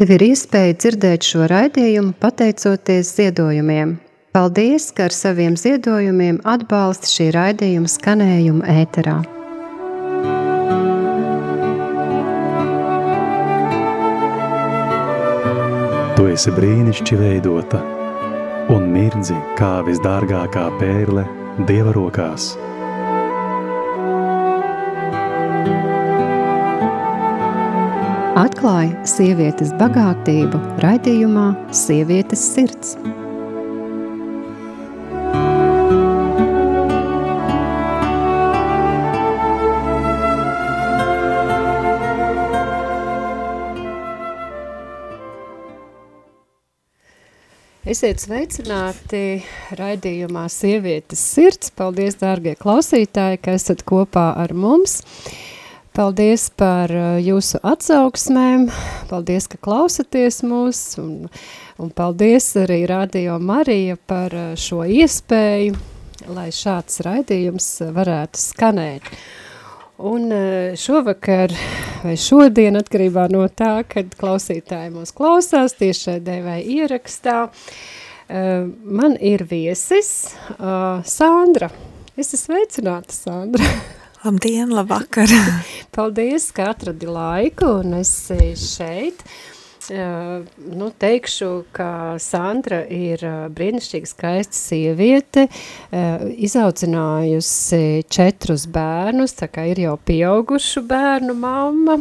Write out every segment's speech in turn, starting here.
Tev ir iespēja dzirdēt šo raidījumu pateicoties ziedojumiem. Paldies, ka ar saviem ziedojumiem atbalsti šī raidījuma skanējumu ēterā. Tu esi brīnišķīgi veidota un mirdzi kā visdārgākā pērle Dieva rokās. Atklāja sievietes bagātību raidījumā Sievietes sirds. Esiet sveicināti raidījumā Sievietes sirds. Paldies, dārgie klausītāji, ka esat kopā ar mums. Paldies par uh, jūsu atsauksmēm, paldies, ka klausaties mūs, un, un paldies arī Radio Marija par uh, šo iespēju, lai šāds raidījums varētu skanēt. Un uh, šovakar vai šodien, atkarībā no tā, kad klausītāji mūs klausās tiešraidē vai ierakstā, man ir viesis Sandra. Es esmu sveicināta, Sandra. Labdien, labvakar! Paldies, ka atradi laiku un esi šeit. Uh, nu, teikšu, ka Sandra ir uh, brīnišķīga skaista sieviete, uh, izaudzinājusi četrus bērnus, tā kā ir jau pieaugušu bērnu mamma,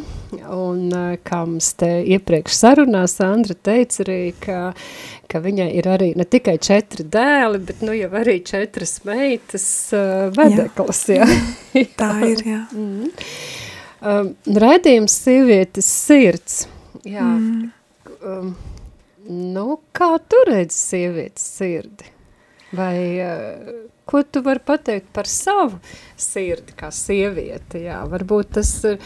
un kā mums te iepriekš sarunā Sandra teica arī, ka ka viņai ir arī ne tikai četri dēli, bet nu jau arī četras meitas vedeklas, jā. jā. Tā ir, jā. Mm. Um, Redījums sievietes sirds, jā. Mm. Um, nu, kā tu redzi sievietes sirdi? Vai uh, ko tu vari pateikt par savu sirdi kā sievieti? Jā, varbūt tas ir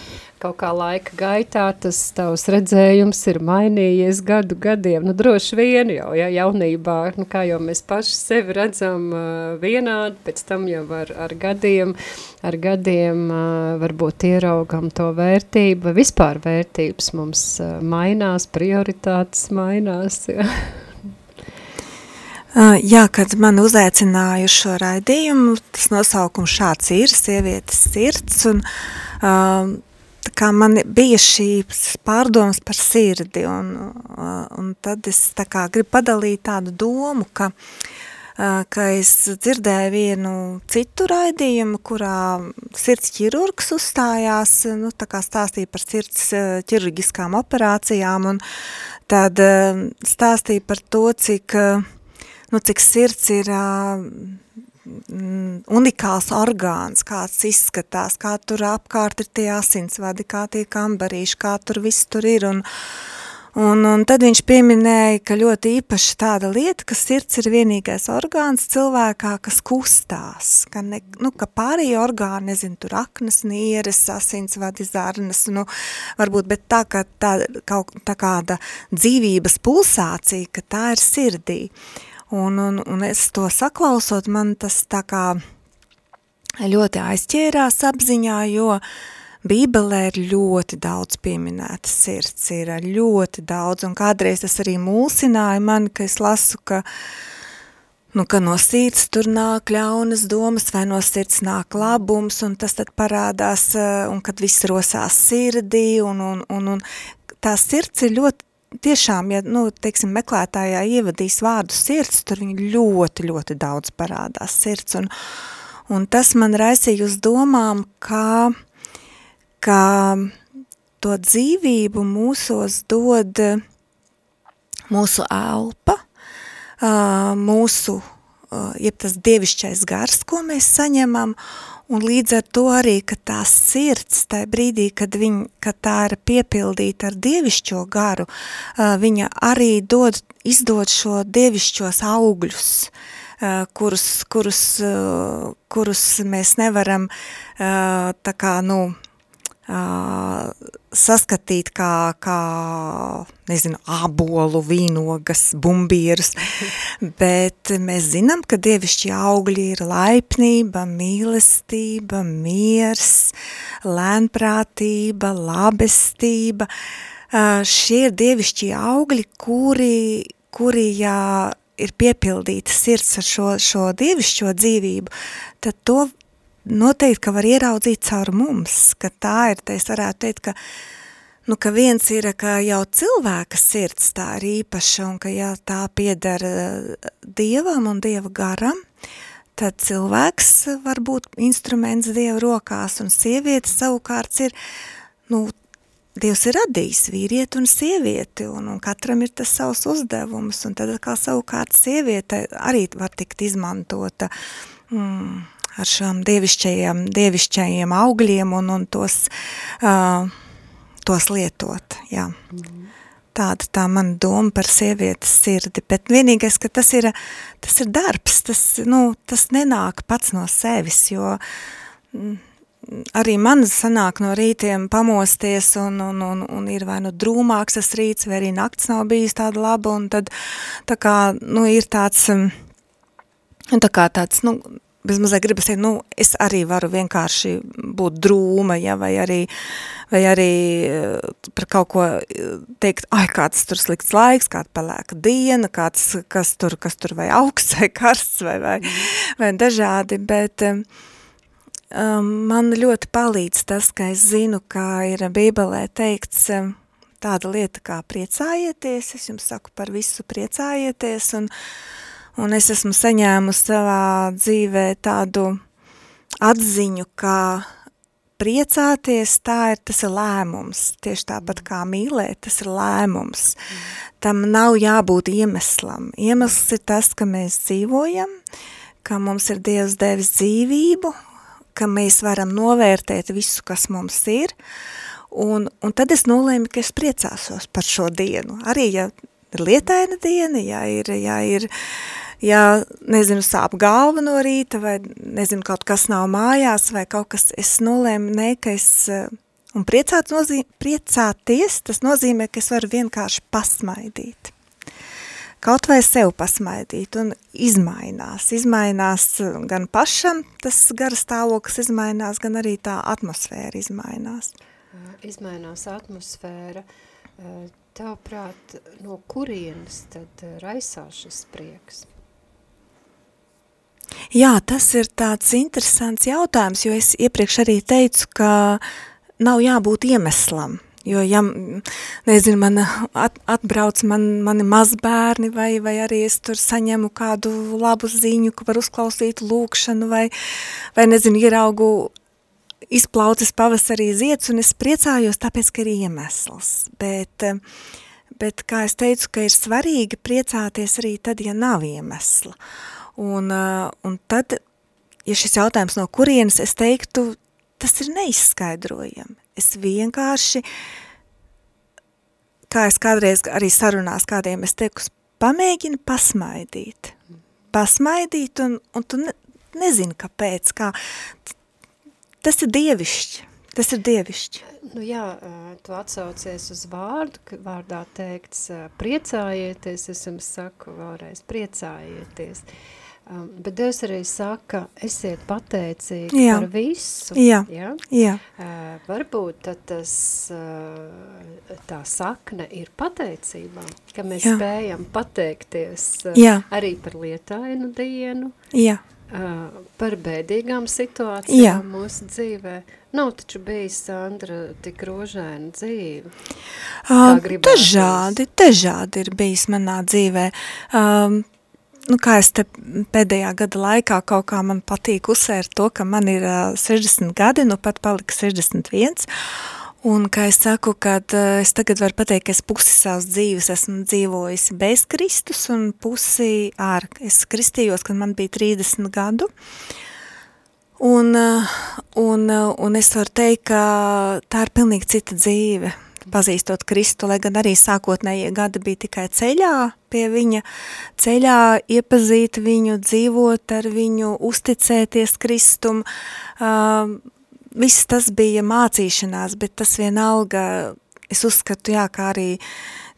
kaut kā laika gaitā, tas tavs redzējums ir mainījies gadu gadiem. Nu, droši vien jau, ja jaunībā, nu, kā jau mēs paši sevi redzam uh, vienādi, pēc tam jau ar, ar gadiem, ar gadiem uh, varbūt ieraugam to vērtību, vispār vērtības mums uh, mainās, prioritātes mainās. Uh, jā, kad man uzaicināja šo raidījumu, tas nosaukums šāds ir, sievietes sirds, un uh, kā man bija šīs pārdomas par sirdi, un, un tad es tā kā gribu padalīt tādu domu, ka, ka es dzirdēju vienu citu raidījumu, kurā sirds ķirurgs uzstājās, nu, tā kā stāstīja par sirds ķirurgiskām operācijām, un tad stāstīja par to, cik nu, cik sirds ir unikāls orgāns, kāds izskatās, kā tur apkārt ir tie asinsvadi, kā tie kambarīši, kā tur viss tur ir, un, un, un tad viņš pieminēja, ka ļoti īpaši tāda lieta, ka sirds ir vienīgais orgāns cilvēkā, kas kustās, ka, ne, nu, ka pārējie orgāni, nezinu, tur aknas, nieres, asinsvadi, zarnas, nu, varbūt, bet tā, ka tā, kaut, tā kāda dzīvības pulsācija, ka tā ir sirdī. Uh, Un, un, un es to saklausot, man tas tā kā ļoti aizķērās apziņā, jo Bībelē ir ļoti daudz pieminētas sirds, ir ļoti daudz, un kādreiz tas arī mulsināja mani, ka es lasu, ka, nu, ka no sirds tur nāk ļaunas domas, vai no sirds nāk labums, un tas tad parādās, un kad viss rosās sirdī, un, un, un, un tā sirds ir ļoti tiešām, ja, nu, teiksim, meklētājā ievadīs vārdu sirds, tur viņi ļoti, ļoti daudz parādās sirds, un, un tas man raisīja uz domām, kā, kā to dzīvību mūsos dod mūsu elpa, mūsu, jeb tas dievišķais gars, ko mēs saņemam, Un līdz ar to arī, ka tā sirds, tajā brīdī, kad, viņ, kad tā ir piepildīta ar dievišķo garu, viņa arī dod, izdod šo dievišķos augļus, kurus, kurus, kurus mēs nevaram tā kā, nu, saskatīt kā, kā nezinu, ābolu, vīnogas, bumbierus, bet mēs zinām, ka dievišķi augļi ir laipnība, mīlestība, miers, lēnprātība, labestība, šie ir dievišķie augļi, kuri, kuri jā, ir piepildīta sirds ar šo, šo dievišķo dzīvību, tad to noteikti, ka var ieraudzīt caur mums, ka tā ir, tā es varētu teikt, ka, nu, ka viens ir, ka jau cilvēka sirds tā ir īpaša un ka ja tā piedara Dievam un Dieva garam, tad cilvēks var būt instruments Dieva rokās un sieviete savukārt ir, nu, Dievs ir radījis vīrieti un sievieti, un, un katram ir tas savs uzdevums, un tad kā savukārt sieviete arī var tikt izmantota mm, ar šām dievišķajiem, dievišķajiem augļiem un, un tos, uh, tos lietot, jā. Mm. Tāda tā mana doma par sievietes sirdi, bet vienīgais, ka tas ir, tas ir darbs, tas, nu, tas nenāk pats no sevis, jo mm, arī man sanāk no rītiem pamosties un, un, un, un ir vai nu drūmāks tas rīts, vai arī nakts nav bijis tāda laba, un tad tā kā, nu, ir tāds, tā kā tāds, nu, bezmazliet gribas teikt, nu, es arī varu vienkārši būt drūma, ja, vai arī, vai arī eh, par kaut ko eh, teikt, ai, kāds tur slikts laiks, kāda pelēka diena, kāds, kas tur, kas tur vai augsts, vai karsts, vai, vai, vai dažādi, bet um, man ļoti palīdz tas, ka es zinu, kā ir bībelē teikts, um, tāda lieta kā priecājieties, es jums saku par visu priecājieties, un, uh, un es esmu saņēmusi savā dzīvē tādu atziņu, ka priecāties, tā ir, tas ir lēmums, tieši tāpat kā mīlēt, tas ir lēmums. Tam nav jābūt iemeslam. Iemesls ir tas, ka mēs dzīvojam, ka mums ir Dievs devis dzīvību, ka mēs varam novērtēt visu, kas mums ir, un, un tad es nolēmu, ka es priecāsos par šo dienu. Arī, ja ir lietaina diena, ja ir, ja ir ja, nezinu, sāp galva no rīta, vai, nezinu, kaut kas nav mājās, vai kaut kas, es nolēmu, ne, ka es, eh, un priecāt nozīm, priecāties, tas nozīmē, ka es varu vienkārši pasmaidīt. Kaut vai sev pasmaidīt, un izmainās, izmainās gan pašam, tas gara stāvoklis izmainās, gan arī tā atmosfēra izmainās. Izmainās atmosfēra, Tavuprāt, no kurienes tad raisās šis prieks? Jā, tas ir tāds interesants jautājums, jo es iepriekš arī teicu, ka nav jābūt iemeslam. Jo, ja, nezinu, man at, atbrauc man, mani mazbērni vai, vai arī es tur saņemu kādu labu ziņu, ka var uzklausīt lūkšanu vai, vai nezinu, ieraugu izplaucis pavasarī ziets un es priecājos tāpēc, ka ir iemesls. Bet, bet kā es teicu, ka ir svarīgi priecāties arī tad, ja nav iemesla. Un, un tad, ja šis jautājums no kurienes, es teiktu, tas ir neizskaidrojami. Es vienkārši, kā es kādreiz arī sarunās kādiem, es teiktu, pamēģini pasmaidīt. Pasmaidīt, un, un tu ne, nezini, kāpēc, kā. Tas ir dievišķi. Tas ir dievišķi. Nu jā, tu atsaucies uz vārdu, ka vārdā teikts priecājieties, es jums saku vēlreiz priecājieties. Bet Dievs arī saka, esiet pateicīgi jā. par visu. Jā, jā. Uh, varbūt tas, uh, tā sakne ir pateicībā, ka mēs jā. spējam pateikties jā. arī par lietainu dienu, jā. Uh, par bēdīgām situācijām jā. mūsu dzīvē. Nav taču bijis, Sandra, tik rožēna dzīve. Um, dažādi, dažādi ir bijis manā dzīvē. Um, nu, kā es te pēdējā gada laikā kaut kā man patīk uzsvērt to, ka man ir uh, 60 gadi, nu pat palika 61, un kā es saku, kad uh, es tagad varu pateikt, ka es pusi savas dzīves esmu dzīvojusi bez Kristus un pusi ar, es kristījos, kad man bija 30 gadu, un, uh, un, uh, un es varu teikt, ka tā ir pilnīgi cita dzīve, pazīstot Kristu, lai gan arī sākotnējie gadi bija tikai ceļā pie viņa, ceļā iepazīt viņu, dzīvot ar viņu, uzticēties Kristum. Uh, viss tas bija mācīšanās, bet tas vienalga, es uzskatu, jā, kā arī,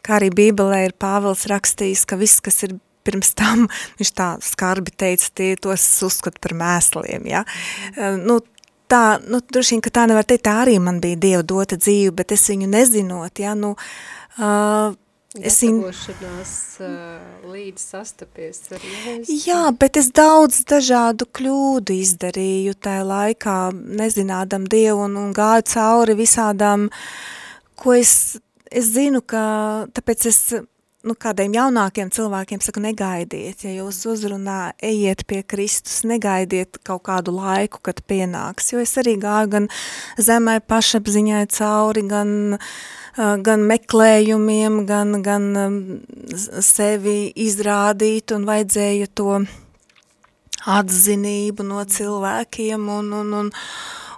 kā arī Bībelē ir Pāvils rakstījis, ka viss, kas ir pirms tam, viņš tā skarbi teica, tie tos uzskat par mēsliem, ja. Uh, nu, tā, nu, droši vien, ka tā nevar teikt, tā arī man bija Dieva dota dzīve, bet es viņu nezinot, ja, nu, uh, Es uh, līdz sastapies ar Jēzu. Jā, bet es daudz dažādu kļūdu izdarīju tajā laikā, nezinādam Dievu un, un gāju cauri visādām, ko es, es zinu, ka tāpēc es nu, kādiem jaunākiem cilvēkiem saku, negaidiet, ja jūs uzrunā, ejiet pie Kristus, negaidiet kaut kādu laiku, kad pienāks, jo es arī gāju gan zemē pašapziņai cauri, gan, gan meklējumiem, gan, gan sevi izrādīt un vajadzēja to atzinību no cilvēkiem un, un, un,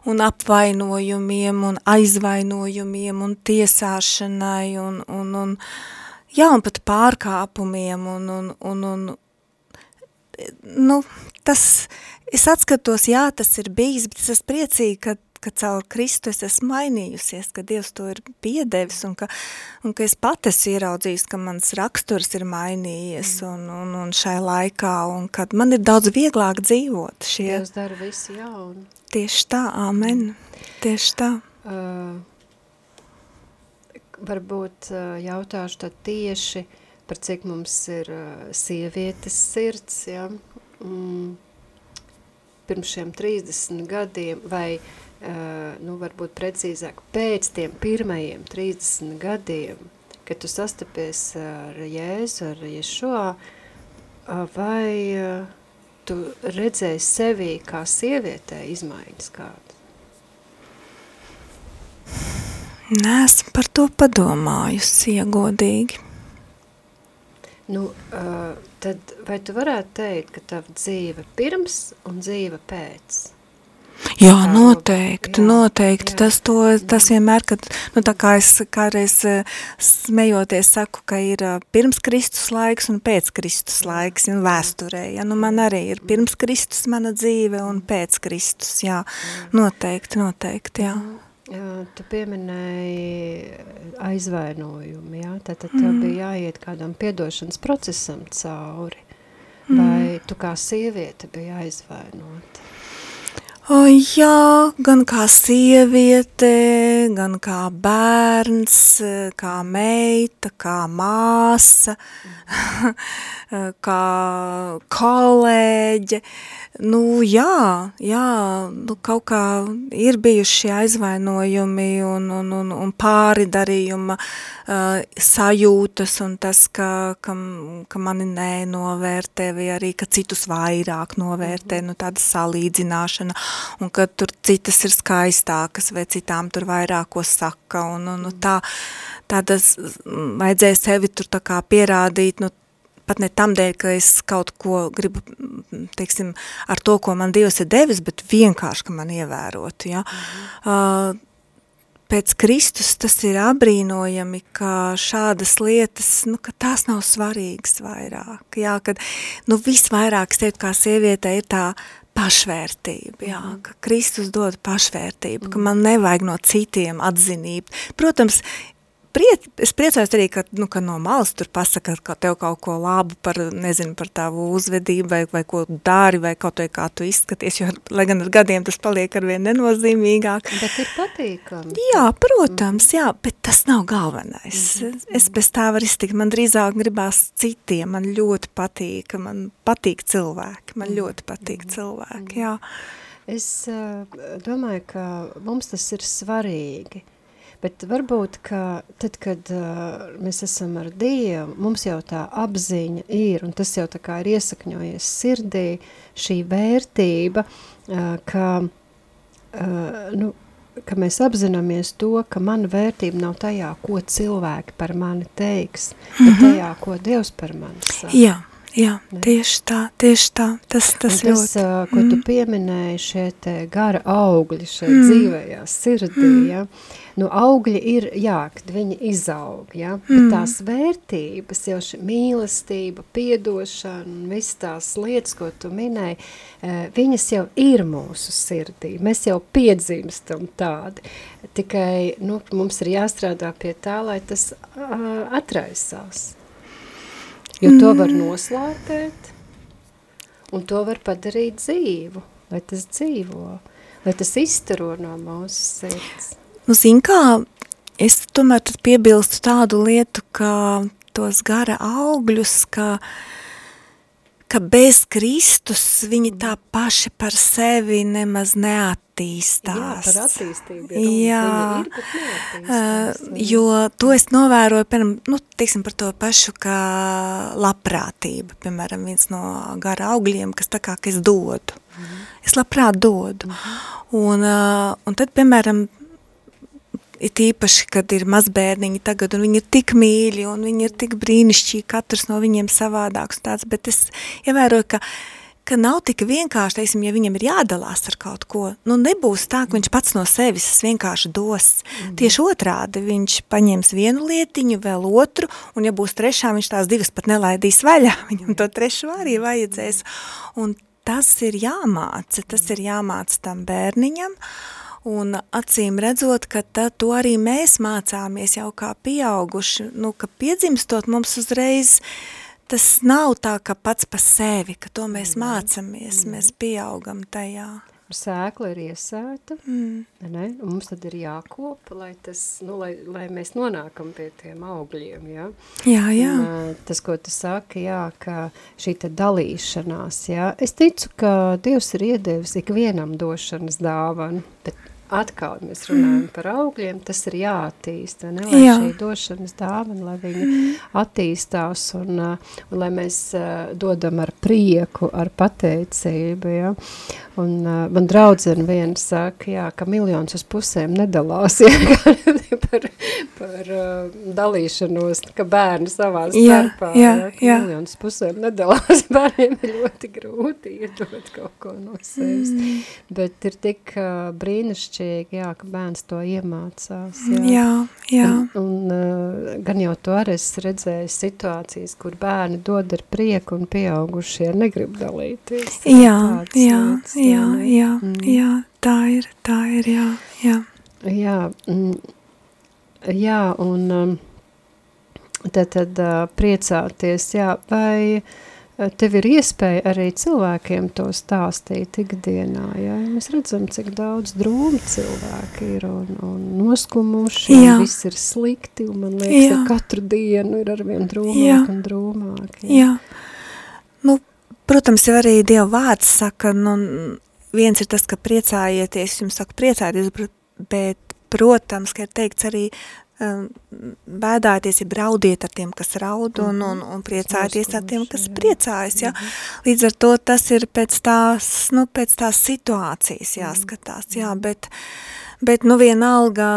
un apvainojumiem un aizvainojumiem un tiesāšanai un, un, un, jā, un pat pārkāpumiem, un, un, un, un nu, tas, es atskatos, jā, tas ir bijis, bet es esmu priecīga, ka, ka caur Kristu es esmu mainījusies, ka Dievs to ir piedevis, un ka, un ka es pat esmu ieraudzījis, ka mans raksturs ir mainījies, mm. un, un, un šai laikā, un kad man ir daudz vieglāk dzīvot šie. Dievs dara visu jaunu. Tieši tā, amen, tieši tā. Uh, varbūt jautāšu tad tieši par cik mums ir sievietes sirds, ja? mm, pirms šiem 30 gadiem, vai, nu, varbūt precīzāk, pēc tiem pirmajiem 30 gadiem, kad tu sastapies ar Jēzu, ar Ješua, vai tu redzēji sevī kā sievietē izmaiņas kādu? Nesmu par to padomājusi, iegodīgi. Nu, tad vai tu varētu teikt, ka tava dzīve pirms un dzīve pēc? Jā, noteikti, jā, noteikti. Jā. Tas, to, tas vienmēr, kad, nu, tā kā es kādreiz smejoties saku, ka ir pirms Kristus laiks un pēc Kristus laiks, un vēsturē, ja, nu, man arī ir pirms Kristus mana dzīve un pēc Kristus, jā, noteikti, noteikti, jā. Mm. Jā, tu pieminēji aizvainojumu, jā? Tad, tad tev mm. bija jāiet kādam piedošanas procesam cauri. Mm. Vai tu kā sieviete bija aizvainota? O, jā, gan kā sieviete, gan kā bērns, kā meita, kā māsa, kā kolēģe. Nu, jā, jā, nu, kaut kā ir bijuši aizvainojumi un, un, un, un pāridarījuma uh, sajūtas un tas, ka, ka, ka mani nenovērtē vai arī, ka citus vairāk novērtē, nu, tāda salīdzināšana un ka tur citas ir skaistākas vai citām tur vairāk ko saka un, un, un tā, tādas vajadzēja sevi tur tā kā pierādīt, nu, pat ne tam dēļ, ka es kaut ko gribu, teiksim, ar to, ko man Dievs ir devis, bet vienkārši, ka man ievērotu, ja. -hmm. uh, pēc Kristus tas ir abrīnojami, ka šādas lietas, nu, ka tās nav svarīgas vairāk, jā, kad, nu, visvairāk, teiktu, kā sieviete ir tā pašvērtība, jā, mm. ka Kristus dod pašvērtību, ka man nevajag no citiem atzinību. Protams, priec, es priecājos arī, ka, nu, ka no malas tur pasaka, ka tev kaut ko labu par, nezinu, par tavu uzvedību vai, vai ko dari vai kaut vai kā tu izskaties, jo, lai gan ar gadiem tas paliek arvien nenozīmīgāk. Bet ir patīkami. Jā, protams, jā, bet tas nav galvenais. Mm -hmm. Es bez tā varu iztikt, man drīzāk gribās citiem, man ļoti patīk, man patīk cilvēki, man ļoti patīk mm -hmm. cilvēki, jā. Es uh, domāju, ka mums tas ir svarīgi, Bet varbūt, ka tad, kad uh, mēs esam ar Dievu, mums jau tā apziņa ir, un tas jau tā kā ir iesakņojies sirdī, šī vērtība, uh, ka, uh, nu, ka mēs apzināmies to, ka mana vērtība nav tajā, ko cilvēki par mani teiks, bet mhm. tajā, ko Dievs par mani saka. Jā. Jā, ne? tieši tā, tieši tā. Tas, tas, tas ļoti. Uh, ko mm. tu pieminēji, šie te gara augļi šeit mm. dzīvējā sirdī, mm. ja? Nu, augļi ir, jā, kad viņi izaug, ja? Mm. Bet tās vērtības, jau šī mīlestība, piedošana un visas tās lietas, ko tu minēji, viņas jau ir mūsu sirdī. Mēs jau piedzimstam tādi. Tikai, nu, mums ir jāstrādā pie tā, lai tas atraisās. Jo to var mm. noslēpēt, un to var padarīt dzīvu, lai tas dzīvo. lai tas izstaro no mūsu sirds. Nu, zin kā, es tomēr tad piebilstu tādu lietu, ka tos gara augļus, ka uh, ka bez Kristus viņi tā paši par sevi nemaz neattīstās. Jā, par attīstību. Ir, jā, ir, jo to es novēroju, piemēram, nu, teiksim par to pašu, kā labprātība, piemēram, viens no gara augļiem, kas tā kā, ka es dodu. Mm. Es labprāt dodu. Mm. Un, uh, un tad, piemēram, It īpaši, kad ir mazbērniņi tagad, un viņi ir tik mīļi, un viņi ir tik brīnišķīgi, katrs no viņiem savādāks tāds, bet es ievēroju, ka, ka nav tik vienkārši, teiksim, ja viņam ir jādalās ar kaut ko, nu nebūs tā, ka viņš pats no sevis vienkārši dos. Mm. Tieši otrādi, viņš paņems vienu lietiņu, vēl otru, un ja būs trešā, viņš tās divas pat nelaidīs vaļā, viņam to trešo arī vajadzēs, un tas ir jāmāca, tas ir jāmāca tam bērniņam, uh, Un acīm redzot, ka tā, to arī mēs mācāmies jau kā pieauguši, nu, ka piedzimstot mums uzreiz tas nav tā, ka pats pa sevi, ka to mēs mācamies, mm. mēs pieaugam tajā. Sēkla ir iesēta, mm. ne? un mums tad ir jākopa, lai, tas, nu, lai, lai mēs nonākam pie tiem augļiem, ja? Jā, jā. Un, tas, ko tu saki, jā, ka šī te dalīšanās, jā, es ticu, ka Dievs ir iedevis ikvienam došanas dāvanu, bet atkal mēs runājam mm. par augļiem, tas ir jāattīst, ne, lai Jā. šī došanas dāvana, lai viņi mm. attīstās un, uh, un lai mēs uh, dodam ar prieku, ar pateicību, ja. Un uh, man draudzene viena saka, jā, ka miljons uz pusēm nedalās, ja, par, par uh, dalīšanos, ka bērni savā starpā, jā, jā, jā. miljons pusēm nedalās, bērniem ir ļoti grūti iedot kaut ko no sevis, mm. bet ir tik uh, brīnišķīgi, jā, ka bērns to iemācās. Jā, jā. jā. Un, un uh, gan jau to arī es redzēju situācijas, kur bērni dod ar prieku un pieaugušie negrib dalīties. Jā, jā, lietas, jā, jā, mm. jā, tā ir, tā ir, jā, jā. Jā, mm, Jā, un um, tad, tad uh, priecāties, jā, vai uh, tev ir iespēja arī cilvēkiem to stāstīt ikdienā, jā? Mēs redzam, cik daudz drūmi cilvēki ir un, un noskumuši, jā. un viss ir slikti, un man liekas, jā. ka katru dienu ir arvien drūmāk jā. un drūmāk. Jā. jā. Nu, protams, jau arī Dieva vārds saka, nu, viens ir tas, ka priecājieties, jums saka priecājieties, bet protams, ka ir teikts arī um, bēdāties, ja braudiet ar tiem, kas raud, un, un, un priecājieties ar tiem, kas priecājas, ja? Līdz ar to tas ir pēc tās, nu, pēc tās situācijas jāskatās, jā, bet, bet nu vienalga,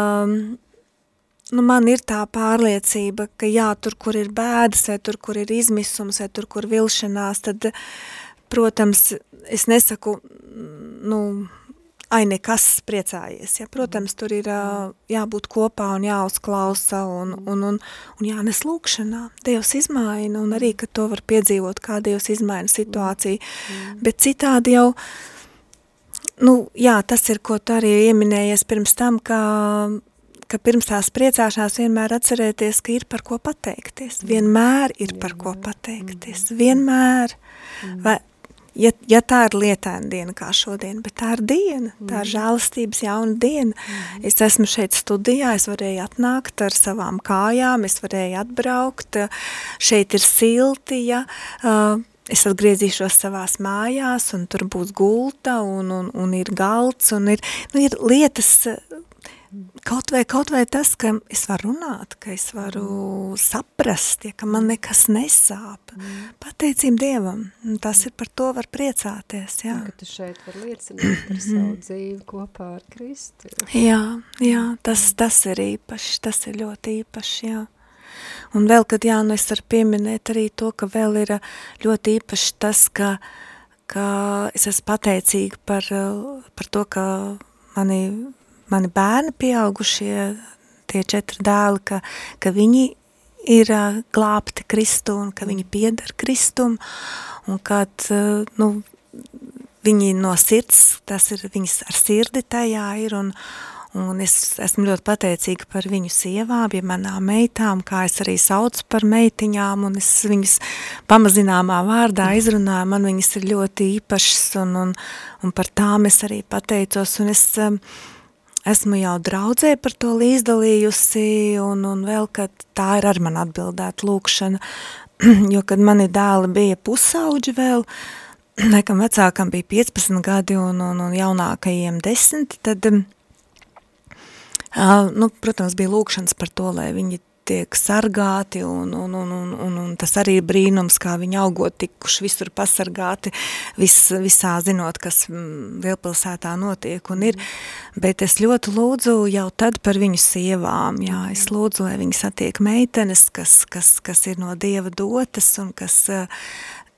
nu man ir tā pārliecība, ka jā, tur, kur ir bēdas, vai tur, kur ir izmisums, vai tur, kur vilšanās, tad, protams, es nesaku, nu, ai, nekas priecājies. Ja? Protams, tur ir jābūt kopā un jāuzklausa un, un, un, un jānes lūkšanā. Dievs izmaina un arī, ka to var piedzīvot, kā Dievs izmaina situāciju. Mm. Bet citādi jau, nu, jā, tas ir, ko tu arī ieminējies pirms tam, ka ka pirms tās priecāšanās vienmēr atcerēties, ka ir par ko pateikties. Vienmēr ir par ko pateikties. Vienmēr. Vai, ja, ja tā ir lietaina diena kā šodien, bet tā ir diena, tā ir mm. žēlastības jauna diena. Mm. Es esmu šeit studijā, es varēju atnākt ar savām kājām, es varēju atbraukt, šeit ir silti, ja, uh, es atgriezīšos savās mājās, un tur būs gulta, un, un, un ir galds, un ir, nu, ir lietas, Kaut vai, kaut vai tas, ka es varu runāt, ka es varu saprast, ja, ka man nekas nesāp. Mm. Pateicību Dievam, tas ir par to var priecāties. Jā. Un, ka tu šeit var liecināt par savu dzīvi kopā ar Kristu. Jā, jā tas, tas ir īpaši, tas ir ļoti īpaši, jā. Un vēl, kad jā, nu es varu pieminēt arī to, ka vēl ir ļoti īpaši tas, ka, ka es esmu pateicīga par, par to, ka mani mani bērni pieaugušie, tie četri dēli, ka, ka viņi ir glābti Kristu un ka viņi piedar Kristum un kad, nu, viņi no sirds, tas ir viņas ar sirdi tajā ir un, Un es esmu ļoti pateicīga par viņu sievām, ja manām meitām, kā es arī saucu par meitiņām, un es viņas pamazināmā vārdā izrunāju, man viņas ir ļoti īpašas, un, un, un par tām es arī pateicos, un es esmu jau draudzē par to līdzdalījusi, un, un vēl, ka tā ir ar man atbildēta lūkšana, jo, kad mani dēli bija pusauģi vēl, laikam vecākam bija 15 gadi un, un, un jaunākajiem 10, tad um, nu, protams, bija lūkšanas par to, lai viņi tiek sargāti, un, un, un, un, un, un tas arī ir brīnums, kā viņi augot tikuši visur pasargāti, vis, visā zinot, kas lielpilsētā notiek un ir, bet es ļoti lūdzu jau tad par viņu sievām, jā, es lūdzu, lai viņi satiek meitenes, kas, kas, kas ir no Dieva dotas un kas uh,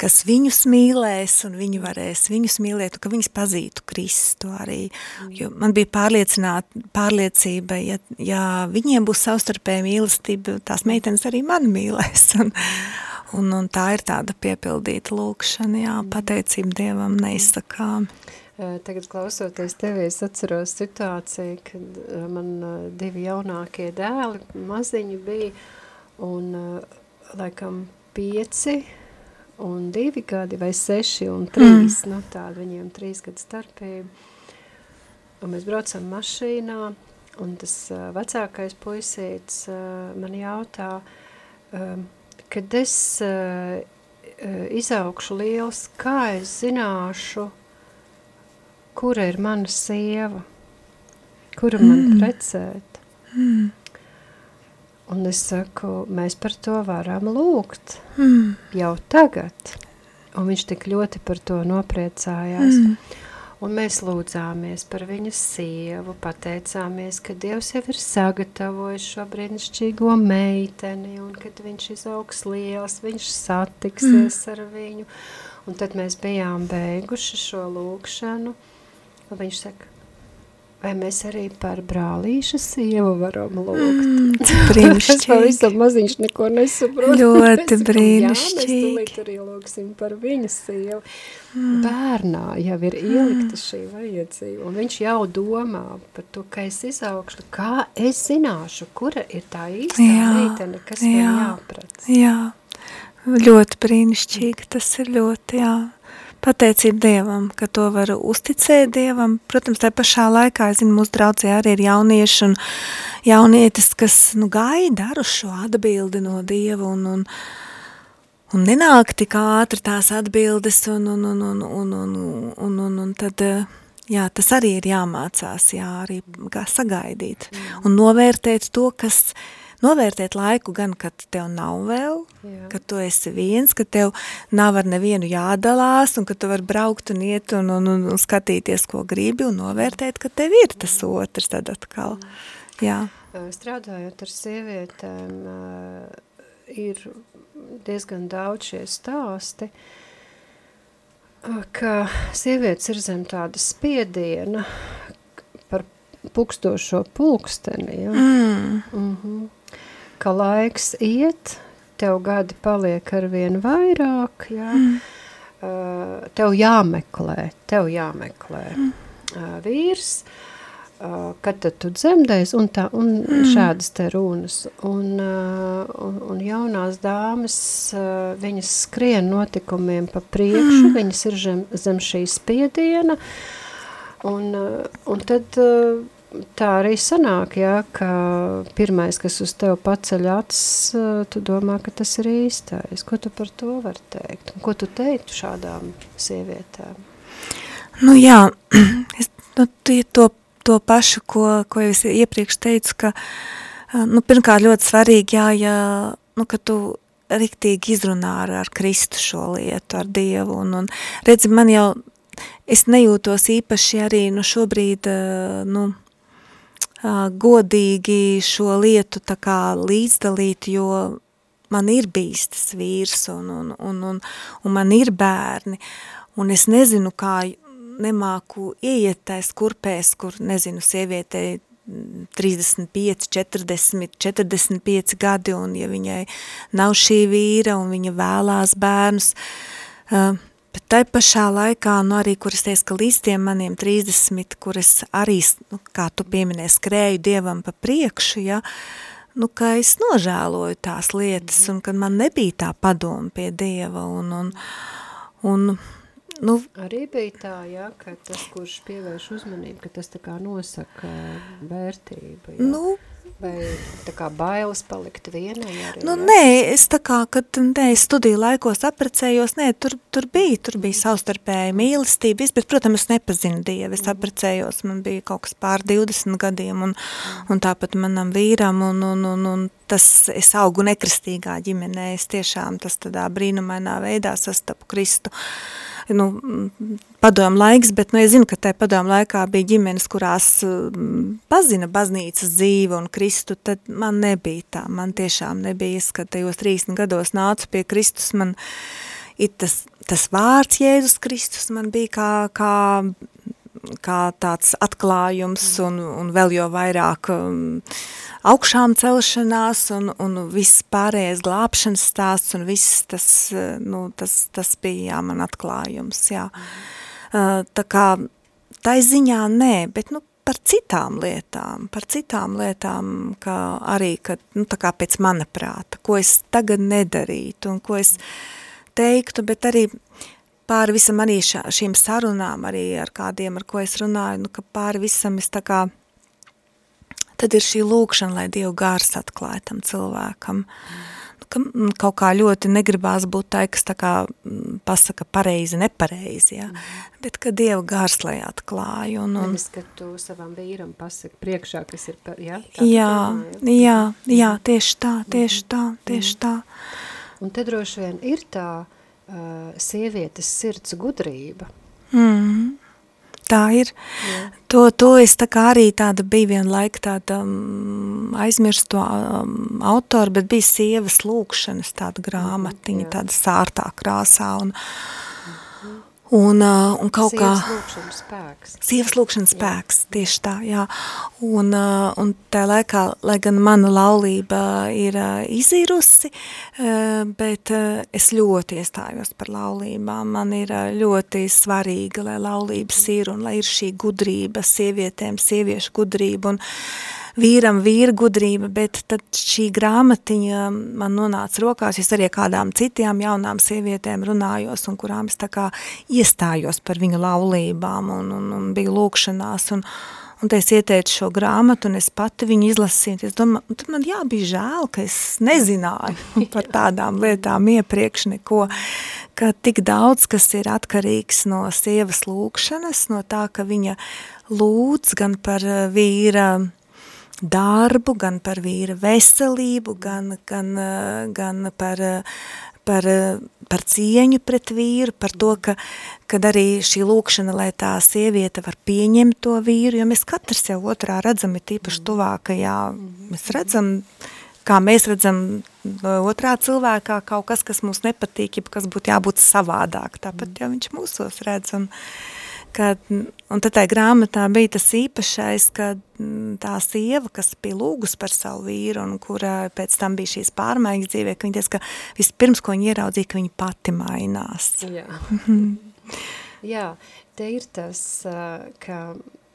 kas viņus mīlēs un viņi varēs viņus mīlēt, un ka viņas pazītu Kristu arī. Jo man bija pārliecība, ja, ja viņiem būs savstarpēja mīlestība, tās meitenes arī mani mīlēs. Un, un, un tā ir tāda piepildīta lūkšana, jā, pateicība Dievam neizsakām. Tagad klausoties tevi, es atceros situāciju, kad man divi jaunākie dēli, maziņi bija, un laikam pieci, un divi gadi, vai seši un trīs, mm. nu tāda viņiem trīs gadu starpība. Un mēs braucam mašīnā, un tas vecākais puisīts man jautā, kad es izaugšu liels, kā es zināšu, kura ir mana sieva, kura mm. man precēt. Mm. Un es saku, mēs par to varam lūgt mm. jau tagad. Un viņš tik ļoti par to nopriecājās. Mm. Un mēs lūdzāmies par viņu sievu, pateicāmies, ka Dievs jau ir sagatavojis šo brīnišķīgo meiteni, un kad viņš izaugs liels, viņš satiksies mm. ar viņu. Un tad mēs bijām beiguši šo lūkšanu, un viņš saka, Vai mēs arī par brālīša sievu varam lūgt? Mm, brīnišķīgi. es pavisam maziņš neko nesaprotu. Ļoti brīnišķīgi. Jā, mēs arī lūgsim par viņa sievu. Mm. Bērnā jau ir ielikta šī vajadzība, un viņš jau domā par to, ka es izaugšu, kā es zināšu, kura ir tā īstā jā, meitene, kas jā, man jāprats. Jā, ļoti brīnišķīgi, tas ir ļoti, jā pateicība Dievam, ka to var uzticēt Dievam. Protams, tā pašā laikā, es zinu, mūsu draudzē arī ir jaunieši un jaunietis, kas, nu, gaida ar šo atbildi no Dieva un, un, un nenāk tik ātri tās atbildes un, un, un, un, un, un, un, un, un tad, jā, tas arī ir jāmācās, jā, arī sagaidīt un novērtēt to, kas, novērtēt laiku gan, kad tev nav vēl, Jā. kad tu esi viens, ka tev nav ar nevienu jādalās un ka tu vari braukt un iet un, un, un, un skatīties, ko gribi un novērtēt, ka tev ir tas otrs tad atkal. Jā. Strādājot ar sievietēm, ir diezgan daudz šie stāsti, ka sievietes ir zem tāda spiediena par pukstošo pulksteni. Ja? Mm. Mm -hmm ka laiks iet, tev gadi paliek ar vien vairāk, jā. Mm. Uh, tev jāmeklē, tev jāmeklē mm. uh, vīrs, uh, kad tad tu dzemdēs, un, tā, un mm. šādas te runas. Un, uh, un, un jaunās dāmas, uh, viņas skrien notikumiem pa priekšu, mm. viņas ir zem, zem šī spiediena, un, uh, un tad... Uh, tā arī sanāk, jā, ka pirmais, kas uz tevi paceļ acis, tu domā, ka tas ir īstais. Ko tu par to var teikt? Un ko tu teiktu šādām sievietēm? Nu jā, es nu, to, to pašu, ko, ko es iepriekš teicu, ka nu, pirmkārt ļoti svarīgi, jā, ja, nu, ka tu riktīgi izrunā ar, ar Kristu šo lietu, ar Dievu, un, un redzi, man jau, es nejūtos īpaši arī, nu, šobrīd, nu, godīgi šo lietu tā kā līdzdalīt, jo man ir bijis tas vīrs un, un, un, un, un man ir bērni, un es nezinu, kā nemāku ieiet tais kurpēs, kur, nezinu, sievietei 35, 40, 45 gadi, un ja viņai nav šī vīra un viņa vēlās bērnus, uh, Bet tai pašā laikā, nu arī, kur es teicu, ka līdz tiem maniem 30, kur es arī, nu, kā tu pieminēji, skrēju Dievam pa priekšu, ja, nu, ka es nožēloju tās lietas, un kad man nebija tā padoma pie Dieva, un, un, un nu, Arī bija tā, jā, ka tas, kurš pievērš uzmanību, ka tas tā kā nosaka vērtību. Jā. nu, Vai tā kā bailes palikt vienai arī? Nu, nē, es tā kā, kad nē, studiju laikos apprecējos, nē, tur, tur bija, tur bija savstarpēja mīlestība, bet, protams, es nepazinu Dievu, es apprecējos, man bija kaut kas pār 20 gadiem, un, un tāpat manam vīram, un, un, un, un tas, es augu nekristīgā ģimenē, es tiešām tas tādā brīnumainā veidā sastapu Kristu, nu, padomu laiks, bet nu, es zinu, ka tajā padomu laikā bija ģimenes, kurās mm, pazina baznīcas dzīvi un Kristu, tad man nebija tā, man tiešām nebija, es, kad tajos 30 gados nācu pie Kristus, man ir tas, tas vārds Jēzus Kristus, man bija kā, kā kā tāds atklājums un, un vēl jo vairāk um, augšām celšanās un, un viss pārējais glābšanas stāsts un viss tas, uh, nu, tas, tas bija jā, man atklājums, jā. Uh, tā kā tai ziņā nē, bet nu, par citām lietām, par citām lietām, ka arī, ka, nu, tā kā pēc mana prāta, ko es tagad nedarītu un ko es teiktu, bet arī pāri visam arī šā, šīm sarunām, arī ar kādiem, ar ko es runāju, nu, ka pāri visam es tā kā, tad ir šī lūkšana, lai Dievu gārs atklāja tam cilvēkam. Nu, ka mm, kaut kā ļoti negribās būt tā, kas tā kā mm, pasaka pareizi, nepareizi, ja? bet ka Dievu gārs, lai atklāja. Un, un, Nevis, ka tu savam vīram pasaki priekšā, kas ir, par, jā? tā jā, domā, jā, jā, tieši tā, tieši tā, tieši tā. Un te droši vien ir tā uh, sievietes sirds gudrība. Mm. Tā ir. To, to es tā kā arī tāda bija viena laika tāda um, aizmirsto um, autora, bet bija sievas lūkšanas tāda grāmatiņa, jā. tāda sārtā krāsā un, un, uh, un kaut kā... Sievas spēks. Sievas lūkšanas spēks, tieši tā, jā. Un, un tā laikā, lai gan mana laulība ir izīrusi, bet es ļoti iestājos par laulībām. Man ir ļoti svarīga, lai laulības ir un lai ir šī gudrība, sievietēm, sieviešu gudrība un vīram vīra gudrība, bet tad šī grāmatiņa man nonāca rokās, es arī ar kādām citām jaunām sievietēm runājos, un kurām es tā kā iestājos par viņu laulībām un, un, un biju lūkšanās, un, un es ieteicu šo grāmatu, un es pati viņu izlasīju, es domāju, un tad man jā, bija žēl, ka es nezināju par tādām lietām iepriekš neko, ka tik daudz, kas ir atkarīgs no sievas lūkšanas, no tā, ka viņa lūdz gan par vīra darbu, gan par vīra veselību, gan, gan, eh, gan par, par, par cieņu pret vīru, par to, ka, kad arī šī lūkšana, lai tā sieviete var pieņemt to vīru, jo mēs katrs jau otrā redzam, ir tīpaši tuvākajā, mēs redzam, kā mēs redzam otrā cilvēkā kaut kas, kas mums nepatīk, ja kas būtu jābūt savādāk, tāpat jau viņš mūsos redz, un, kad, un tad tā grāmatā bija tas īpašais, ka mm, tā sieva, kas bija lūgus par savu vīru un kura pēc tam bija šīs pārmaiņas dzīvē, ka viņa teica, ka vispirms, ko viņa ieraudzīja, ka viņa pati mainās. Jā. Jā, te ir tas, ka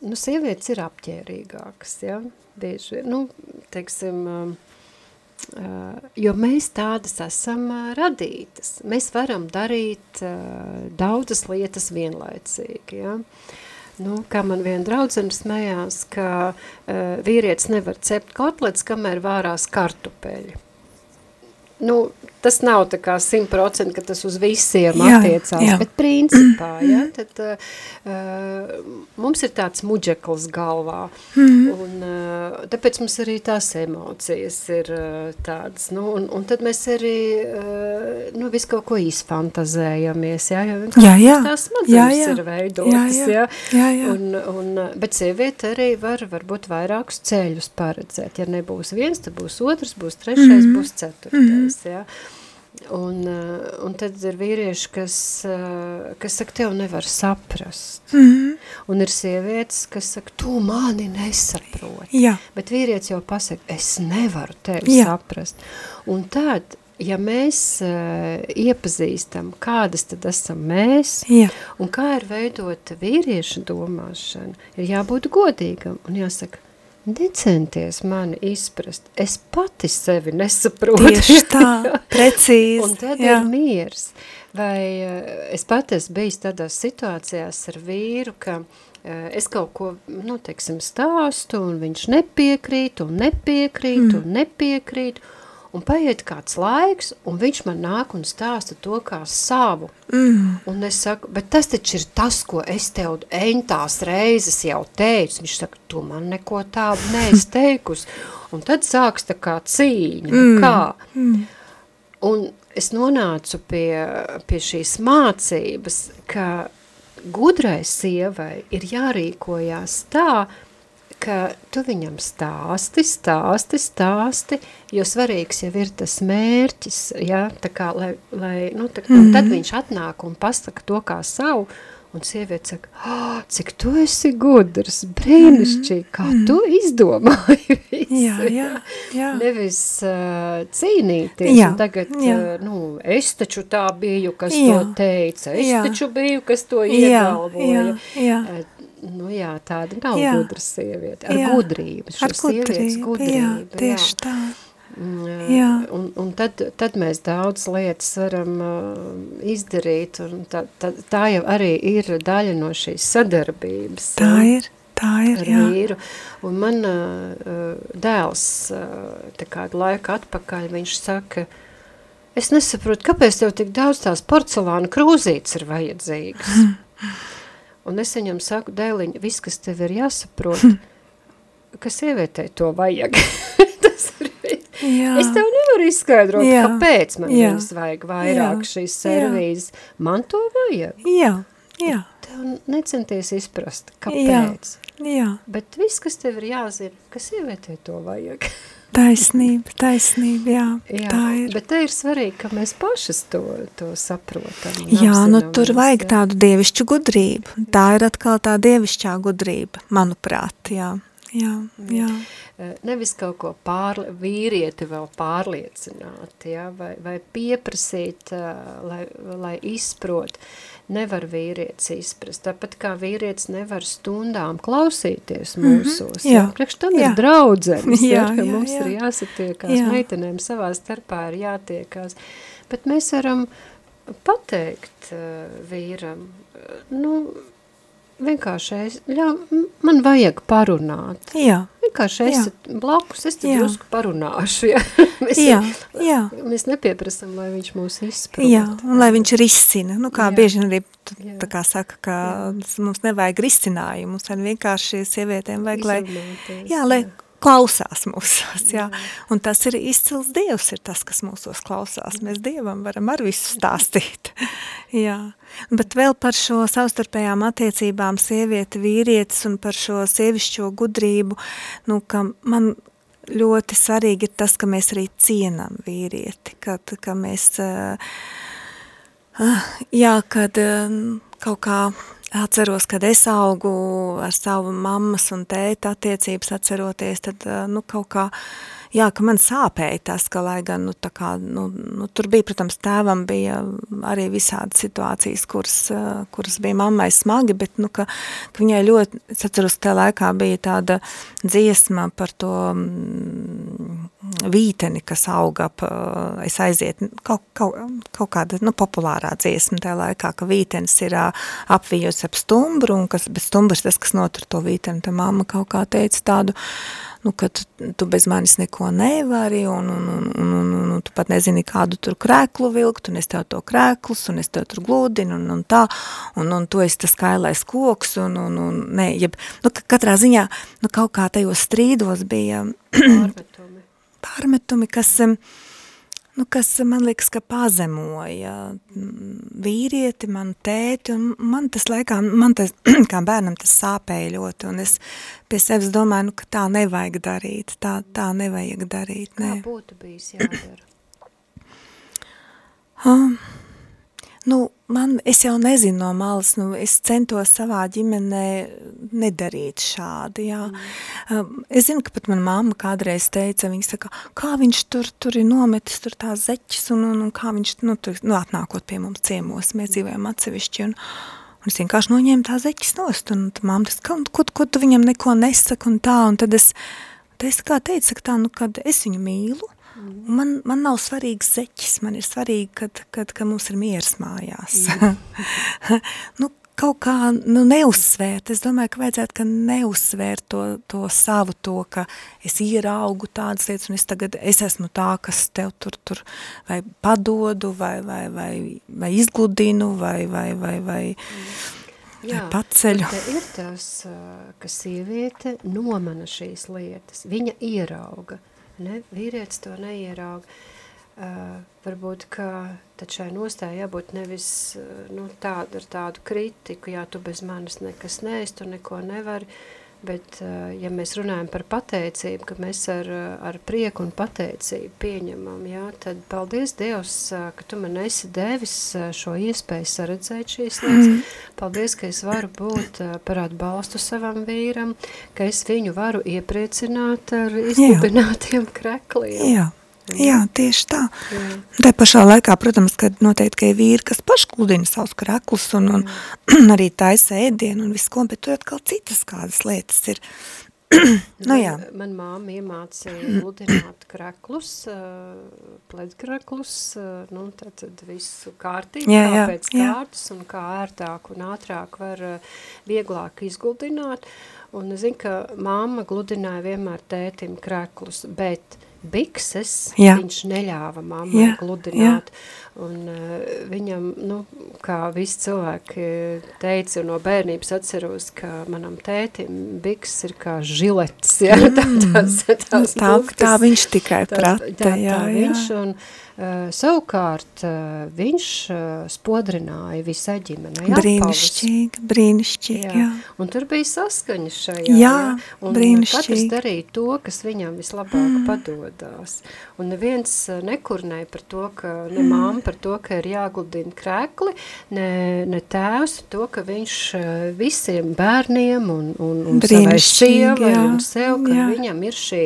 nu, sievietes ir apģērīgākas, ja? bieži, nu, teiksim, jo mēs tādas esam radītas. Mēs varam darīt daudzas lietas vienlaicīgi, ja? Nu, kā man viena draudzene smējās, ka uh, vīrietis nevar cept kotlets, kamēr vārās kartupeļi. Nu, tas nav tā kā 100%, ka tas uz visiem Jā, attiecās, jā. bet principā, ja, tad uh, mums ir tāds muģekls galvā, Mhm. un uh, tāpēc mums arī tās emocijas ir uh, tādas, nu, un, un tad mēs arī, uh, nu, visu kaut ko izfantazējamies, ja, jo Jā, jā. tās smadzenes ir veidotas, Jā, jā. ja, Jā, jā. Un, un, bet sieviete arī var varbūt vairākus ceļus paredzēt. Ja nebūs viens, tad būs otrs, būs trešais, mm -hmm. būs ceturtais. Ja? Un, uh, un tad ir vīrieši, kas, uh, kas saka, tev nevar saprast. Mm -hmm. Un ir sievietes, kas saka, tu mani nesaproti. Jā. Bet vīrietis jau pasaka, es nevaru tevi Jā. saprast. Un tad ja mēs uh, iepazīstam, kādas tad esam mēs, Jā. un kā ir veidota vīrieša domāšana, ir jābūt godīgam un jāsaka, necenties mani izprast, es pati sevi nesaprotu. Tieši tā, precīzi. un tad jā. ir miers. Vai uh, es pati esmu bijis tādās situācijās ar vīru, ka uh, es kaut ko, nu, teiksim, stāstu, un viņš nepiekrīt, un nepiekrīt, mm. un nepiekrīt, un paiet kāds laiks, un viņš man nāk un stāsta to kā savu. Mm. Un es saku, bet tas taču ir tas, ko es tev entās reizes jau teicu. Viņš saka, tu man neko tādu neesi teikusi. Un tad sāks tā kā cīņa. Mm. Kā? Mm. Un es nonācu pie, pie šīs mācības, ka gudrai sievai ir jārīkojās tā, ka tu viņam stāsti, stāsti, stāsti, jo svarīgs jau ir tas mērķis, ja, tā kā, lai, lai nu, tā, mm. tad viņš atnāk un pasaka to kā savu, un sieviete saka, oh, cik tu esi gudrs, brīnišķīgi, kā mm. tu izdomāji visu. Jā, jā, jā. Nevis uh, cīnīties, Jā, un tagad, jā. uh, nu, es taču tā biju, kas Jā. to teica, es Jā. taču biju, kas to iegalvoja. jā, jā. Uh, Nu jā, tāda nav Jā. gudra sieviete. Ar Jā. gudrību. Šo Ar gudrību, gudrību. jā, tieši tā. Mm, Jā. Un, un tad, tad mēs daudz lietas varam uh, izdarīt, un tā, tā, tā jau arī ir daļa no šīs sadarbības. Tā ir, tā ir, jā. vīru. Un man uh, dēls uh, te kādu laiku atpakaļ, viņš saka, es nesaprotu, kāpēc tev tik daudz tās porcelāna krūzītes ir vajadzīgas. Un es viņam saku, dēliņ, viss, kas tev ir jāsaprot, ka sievietei to vajag. Tas ir Jā. Es tev nevaru izskaidrot, Jā. kāpēc man Jā. vajag vairāk Jā. šīs Jā. servīzes. Man to vajag. Jā, jā, Tev necenties izprast, kāpēc. jā. Bet viss, kas tev ir jāzina, ka sievietei to vajag. Taisnība, taisnība, jā, Jā, tā ir. Bet te ir svarīgi, ka mēs pašas to, to saprotam. Jā, nu tur vajag jā. tādu dievišķu gudrību. Tā ir atkal tā dievišķā gudrība, manuprāt, jā. Jā, jā. Eh, Nevis kaut ko pārli, vīrieti vēl pārliecināt, ja, vai, vai pieprasīt, eh, lai, lai izprot. Nevar vīrietis izprast. Tāpat kā vīrietis nevar stundām klausīties mūsos. Mhm. jā, Priekš tam jā. ir draudzenes, Jā, ja, ka jā, mums jā. ir jāsatiekās, Jā. meitenēm savā starpā ir jātiekās. Bet mēs varam pateikt uh, vīram, uh, nu, vienkārši es, ļā, man vajag parunāt. Jā, Vienkārši Jā. esat blakus, es te Jā. drusku parunāšu, ja. mēs, jā, jā. mēs nepieprasam, lai viņš mūs izprot. Jā, un lai viņš risina. Nu, kā Jā. bieži arī Jā. tā kā saka, ka mums nevajag risinājumu, mums vien vienkārši sievietēm vajag, lai, jā, lai klausās mūsos, jā. Un tas ir izcils Dievs, ir tas, kas mūsos klausās. Mēs Dievam varam ar visu stāstīt. jā. Bet vēl par šo savstarpējām attiecībām sieviete, vīrietis un par šo sievišķo gudrību, nu, ka man ļoti svarīgi ir tas, ka mēs arī cienam vīrieti, kad, ka mēs, jā, kad kaut kā atceros, kad es augu ar savu mammas un tēta attiecības atceroties, tad, uh, nu, kaut kā, jā, ka man sāpēja tas, ka, lai gan, nu, tā kā, nu, nu tur bija, protams, tēvam bija arī visādi situācijas, kuras, uh, kuras bija mammai smagi, bet, nu, ka, ka viņai ļoti, es atceros, ka tajā laikā bija tāda dziesma par to mm, vīteni, kas auga ap, es aiziet, kaut, kaut, kaut kāda, nu, populārā dziesma tajā laikā, ka vītenis ir apvījusi ap stumbru, un kas, bet stumbrs tas, kas notur to vīteni, tā mamma kaut kā teica tādu, nu, ka tu, tu bez manis neko nevari, un, un, un, un, un, un, un tu pat nezini, kādu tur krēklu vilkt, un es tev to krēklus, un es tev tur gludinu, un, un tā, un, un tu esi tas kailais koks, un, un, un ne, jeb, nu, ka katrā ziņā, nu, kaut kā tajos strīdos bija Pārmetumi. kas, nu, kas man liekas, ka pazemoja vīrieti, manu tēti, un man tas laikā, man tas, kā bērnam tas sāpēja ļoti, un es pie sevis domāju, nu, ka tā nevajag darīt, tā, tā nevajag darīt, Kā nē. būtu bijis jādara? Nu, man man, es jau nezinu no malas, nu, es centos savā ģimenē nedarīt šādi, jā. Mm. Es zinu, ka pat mana mamma kādreiz teica, viņa saka, kā viņš tur, tur ir nometis, tur tās zeķis, un, un, un kā viņš, nu, tur, nu, atnākot pie mums ciemos, mēs dzīvojam atsevišķi, un, un es vienkārši noņēmu tā zeķis nost, un mamma tas, ko, ko, ko tu viņam neko nesaka, un tā, un tad es, tad es kā teicu, tā, nu, kad es viņu mīlu, Mm. Man, man nav svarīgs zeķis, man ir svarīgi, kad, kad, kad mums ir miers mājās. Mm. nu, kaut kā nu, neuzsvērt. Es domāju, ka vajadzētu ka neuzsvērt to, to savu, to, ka es ieraugu tādas lietas, un es tagad es esmu tā, kas tev tur, tur vai padodu, vai, vai, vai, vai izgludinu, vai, vai, vai, vai, Jā, vai paceļu. Jā, ir tas, ka sieviete nomana šīs lietas, viņa ierauga ne, vīrietis to neierauga. Uh, varbūt, ka tad šai nostāja jābūt nevis uh, nu, tāda ar tādu kritiku, jā, tu bez manis nekas neesi, tu neko nevari, Bet, eh, ja mēs runājam par pateicību, ka mēs ar, eh, ar prieku un pateicību pieņemam, jā, tad paldies Dievs, eh, ka tu man esi devis šo iespēju saredzēt šīs lietas. Mm. Paldies, ka es varu būt par atbalstu savam vīram, ka es viņu varu iepriecināt ar izlubinātiem krekliem. Jā. Jā, tieši tā. Jā. Tā pašā laikā, protams, kad noteikti, ir vīri, kas paškludina savus kraklus un, un arī taisa ēdienu un visu ko, bet tur atkal citas kādas lietas ir. nu, jā. Man, man māma iemācīja gludināt kraklus, pledkraklus, nu, tad, visu kārtīgi, jā, jā, pēc jā. kārtas un kā ērtāk un ātrāk var vieglāk izgludināt. Un zinu, ka māma gludināja vienmēr tētim kraklus, bet bikses, Jā. viņš neļāva mammai Jā. gludināt. Jā. Un uh, viņam, nu, kā visi cilvēki teica, no bērnības atceros, ka manam tētim bikses ir kā žilets, ja, mm. tā, tās, tās tā, luftas, tā viņš tikai prata, tā, jā, tā jā. viņš, un, Uh, savukārt uh, viņš uh, spodrināja visai ģimenei Brīnišķīgi, brīnišķīgi, jā. jā. Un tur bija saskaņa šajā, jā, jā. un brīnišķīgi. katrs darīja to, kas viņam vislabāk mm. padodās. Un neviens nekurnēja par to, ka ne mm. māma par to, ka ir jāgludina krēkli, ne, ne tēvs to, ka viņš visiem bērniem un, un, un savai sievai un sev, ka jā. viņam ir šī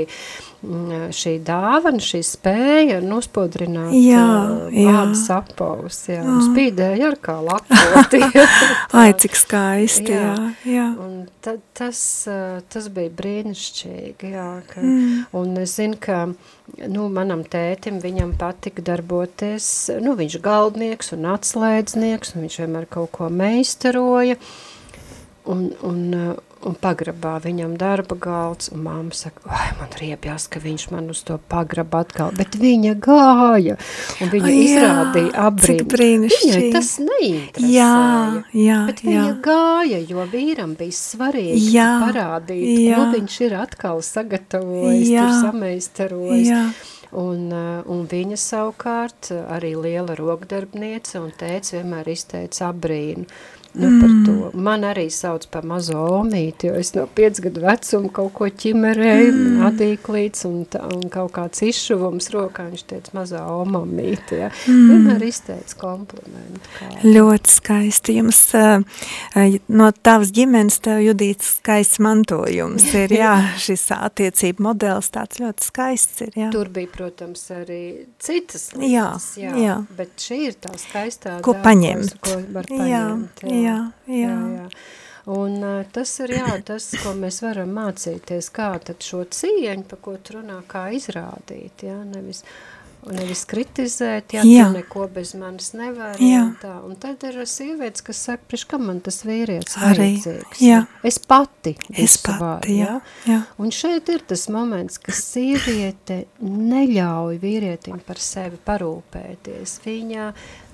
šī dāvana, šī spēja nospodrināt jā, jā. vādas apaus, jā, jā. un spīdēja ar kā lakoti. Ai, cik skaisti, jā. jā, jā. Un tad, tas, tas bija brīnišķīgi, jā, ka, mm. un es zinu, ka, nu, manam tētim, viņam patika darboties, nu, viņš galdnieks un atslēdznieks, un viņš vienmēr kaut ko meistaroja, un, un, un pagrabā viņam darba galds, un māma saka, vai man riebjās, ka viņš man uz to pagraba atkal, bet viņa gāja, un viņa Ai, izrādīja abrīnu. Viņai tas neinteresēja, jā, jā, bet viņa jā. gāja, jo vīram bija svarīgi jā, parādīt, jā. ko viņš ir atkal sagatavojis, jā, tur sameistarojis. Jā. Un, uh, un viņa savukārt arī liela rokdarbniece un tēts vienmēr izteica abrīnu. Nu, mm. to. Man arī sauc par mazo omīti, jo es no 5 gadu vecuma kaut ko ķimerēju, mm. adīklīts un, tā, un kaut kāds izšuvums rokā, viņš teica mazā omamīti, ja. Mm. Vienmēr izteica komplimentu. Kā. Ļoti skaisti. Jums uh, no tavas ģimenes tev judīts skaists mantojums ir, jā, šis attiecība modelis tāds ļoti skaists ir, jā. Tur bija, protams, arī citas lietas, jā, jā, jā. bet šī ir tā skaistā ko paņemt. Ko var paņemt, jā. jā jā, jā. jā, jā. Un tas ir jā, tas, ko mēs varam mācīties, kā tad šo cieņu, pa ko tu runā, kā izrādīt, jā, nevis, nevis kritizēt, jā, jā. tu neko bez manis nevar, jā. un tā. Un tad ir sievietes, kas saka, prieš, kam man tas vīrietis Arī, vajadzīgs? Jā. Es pati es pati, varu, jā. jā. Un šeit ir tas moments, ka sieviete neļauj vīrietim par sevi parūpēties. Viņa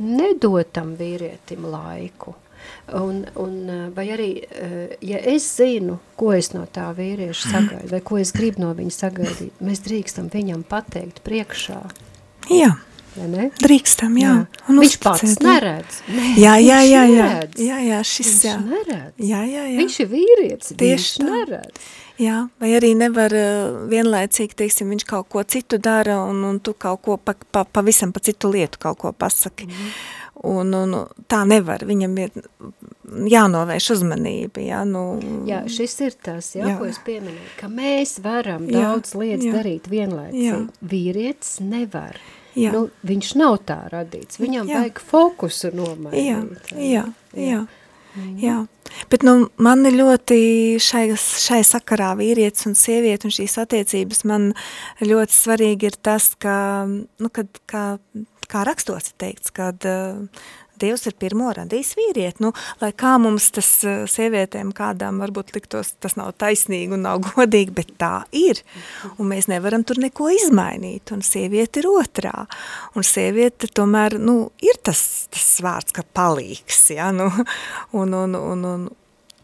nedod tam vīrietim laiku. Un, un, eh, vai arī, eh, ja es zinu, ko es no tā vīrieša sagaidu, vai ko es gribu no viņa sagaidīt, mēs drīkstam viņam pateikt priekšā. Jā. Ne? Drīkstam, jā. jā. Un viņš pats neredz. Nē, jā, jā, jā, jā, jā, jā, šis, viņš jā. neredz. Jā, jā, jā. Viņš ir vīrietis, Tieši viņš tā. neredz. Jā, vai arī nevar uh, vienlaicīgi, teiksim, viņš kaut ko citu dara un, un tu kaut ko pa, pa, pavisam pa citu lietu kaut ko pasaki. Mm. Un, un tā nevar, viņam ir jānovērš uzmanība, jā, nu... Jā, šis ir tas, jā, jā. ko es pieminēju, ka mēs varam jā, daudz lietas jā. darīt vienlaicīgi. Vīrietis nevar. Jā. Nu, viņš nav tā radīts, viņam jā. vajag fokusu nomainīt. Jā, jā, jā. jā. Jā. Bet nu, man ļoti šai, šai sakarā vīrietis un sieviete un šīs attiecības man ļoti svarīgi ir tas, ka, nu, kad, kā, kā rakstos ir teikts, kad uh, Dievs ir pirmo radījis vīrieti. Nu, lai kā mums tas uh, sievietēm kādām varbūt liktos, tas nav taisnīgi un nav godīgi, bet tā ir. Un mēs nevaram tur neko izmainīt. Un sieviete ir otrā. Un sieviete tomēr, nu, ir tas, tas vārds, ka palīgs, ja, nu, un, un, un, un,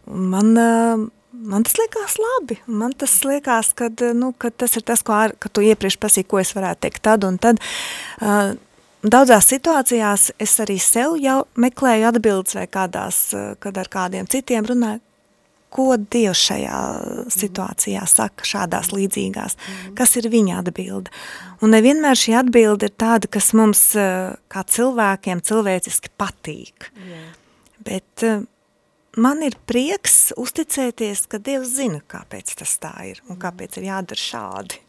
un man... Uh, man tas liekas labi. Man tas liekas, ka, nu, ka tas ir tas, ko ar, tu iepriekš pasīji, ko es varētu teikt tad un tad. Uh, Daudzās situācijās es arī sev jau meklēju atbildes vai kādās, kad ar kādiem citiem runāju, ko Dievs šajā situācijā saka, šādās līdzīgās, kas ir viņa atbilde. Un nevienmēr šī atbilde ir tāda, kas mums kā cilvēkiem cilvēciski patīk. Jā. Bet man ir prieks uzticēties, ka Dievs zina, kāpēc tas tā ir un kāpēc ir jādara šādi.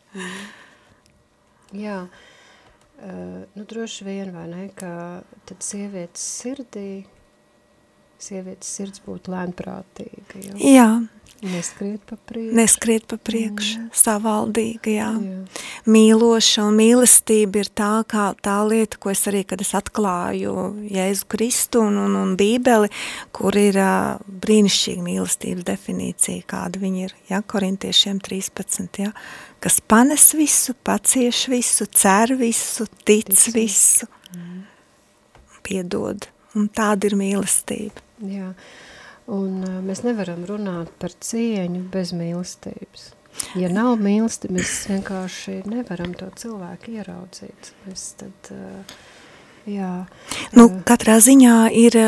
Jā, nu, droši vien, vai ne, ka tad sievietes sirdī, sievietes sirds būtu lēnprātīga. Jo? Jā. Neskriet pa priekšu. Neskriet pa priekšu, mm. savaldīga, jā. jā. Mīloša un mīlestība ir tā, kā tā lieta, ko es arī, kad es atklāju Jēzu Kristu un, un, un Bībeli, kur ir uh, brīnišķīga mīlestības definīcija, kāda viņa ir, ja, korintiešiem 13, ja, kas panes visu, pacieš visu, cer visu, tic, tic visu, mm. piedod. Un tāda ir mīlestība. Jā, un mēs nevaram runāt par cieņu bez mīlestības. Ja nav mīlestība, mēs vienkārši nevaram to cilvēku ieraudzīt. Mēs tad, jā. Nu, katrā ziņā ir,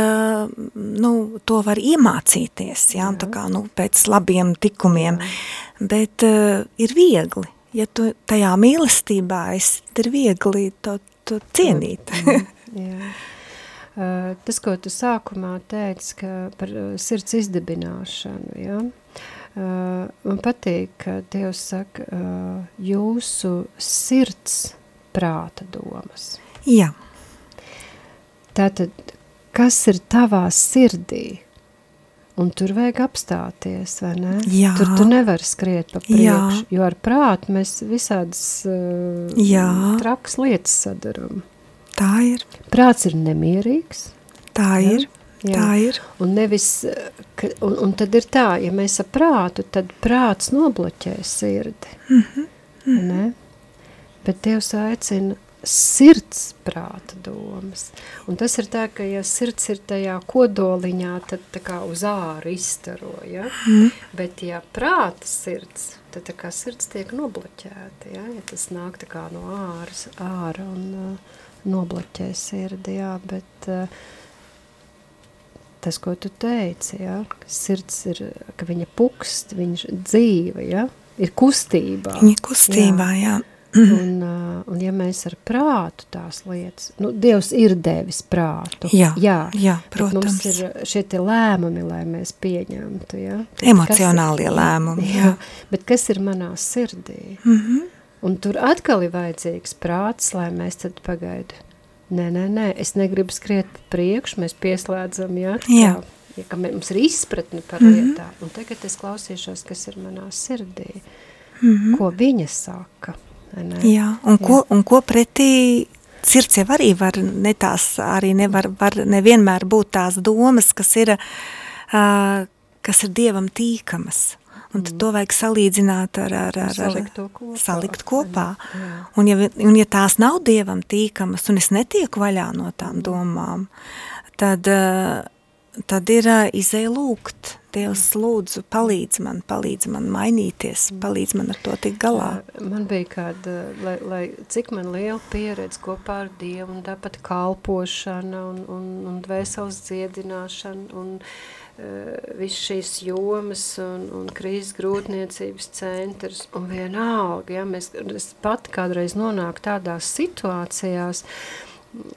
nu, to var iemācīties, jā, jā. tā kā, nu, pēc labiem tikumiem. Jā bet uh, ir viegli. Ja tu tajā mīlestībā esi, tad ir viegli to, to cienīt. Mm, jā. Uh, tas, ko tu sākumā teici, ka par uh, sirds izdibināšanu, ja? uh, man patīk, ka Dievs saka, jūsu sirds prāta domas. Jā. Tātad, kas ir tavā sirdī? Un tur vajag apstāties, vai ne? Jā. Tur tu nevari skriet pa priekšu, jo ar prātu mēs visādas uh, Jā. trakas lietas sadaram. Tā ir. Prāts ir nemierīgs. Tā ja? ir. Jā. Tā ir. Un, nevis, ka, un, un tad ir tā, ja mēs ar prātu, tad prāts nobloķē sirdi. Mm -hmm. Mm -hmm. Ne? Bet Dievs aicina sirds prāta domas. Un tas ir tā, ka ja sirds ir tajā kodoliņā, tad tā kā uz āru izstaro, ja? Mm. Bet ja prāta sirds, tad tā kā sirds tiek nobloķēta, ja? Ja tas nāk tā kā no āras, āra un uh, nobloķē sirdi, jā, bet uh, tas, ko tu teici, ja? Ka sirds ir, ka viņa pukst, viņš dzīve, ja? Ir kustībā. Viņa kustībā, jā. jā. Un, uh, un ja mēs ar prātu tās lietas, nu, Dievs ir devis prātu. Jā, jā, jā protams. Mums ir šie te lēmumi, lai mēs pieņemtu? Tad Emocionālie ir, lēmumi, jā. jā. Bet kas ir manā sirdī? Mm -hmm. Un tur atkal ir vajadzīgs prāts, lai mēs tad pagaidu. Nē, nē, nē, es negribu skriet priekš, mēs pieslēdzam, ja? Jā. Ja, ka mums ir izpratne par mm -hmm. lietām. Un tagad es klausīšos, kas ir manā sirdī. Mm -hmm. Ko viņa saka? Jā, un, Jā. Ko, un ko pretī sirds jau arī var, ne tās arī nevar, var nevienmēr būt tās domas, kas ir, uh, kas ir Dievam tīkamas. Un mm. to vajag salīdzināt ar, ar, ar, ar kopā. salikt kopā. Jā. Un, ja, un ja tās nav Dievam tīkamas, un es netieku vaļā no tām domām, tad, tad ir izēja lūgt Dievs, lūdzu, palīdz man, palīdz man mainīties, palīdz man ar to tik galā. Man bija kāda, lai, lai cik man liela pieredze kopā ar Dievu, un tāpat kalpošana, un, un, un dvēseles dziedināšana, un uh, viss šīs jomas, un, un krīzes grūtniecības centrs, un vienalga, ja, mēs, es pat kādreiz nonāku tādās situācijās,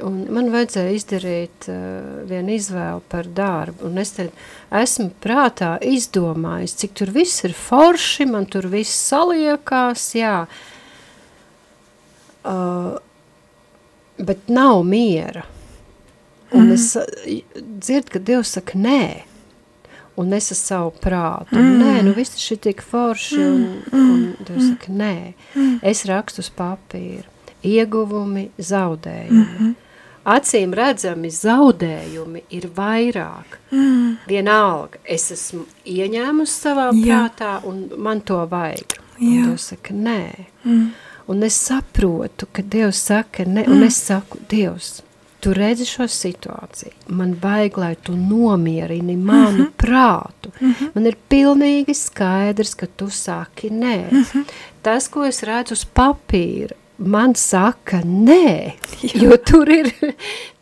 Un man vajadzēja izdarīt uh, vienu izvēli par darbu, un es esmu prātā izdomājis, cik tur viss ir forši, man tur viss saliekās, jā. Uh, bet nav miera. Un mm. es dzirdu, ka Dievs saka nē, un es ar savu prātu. Mm. Nē, nu viss šī tik forši, un, mm. un Dievs saka nē. Mm. Es rakstu uz papīra. Ieguvumi, zaudējumi. Mm -hmm. Acīm redzami zaudējumi ir vairāk. Mm. Vienalga, es esmu ieņēmusi savā Jā. prātā, un man to vajag. Jā. Un Dievs saka nē. Mm. Un es saprotu, ka Dievs saka nē, un es saku, Dievs, tu redzi šo situāciju, man vajag, lai tu nomierini manu mm -hmm. prātu. Mm -hmm. Man ir pilnīgi skaidrs, ka tu saki nē. Mm -hmm. Tas, ko es redzu uz papīra, man saka nē, Jā. jo tur ir,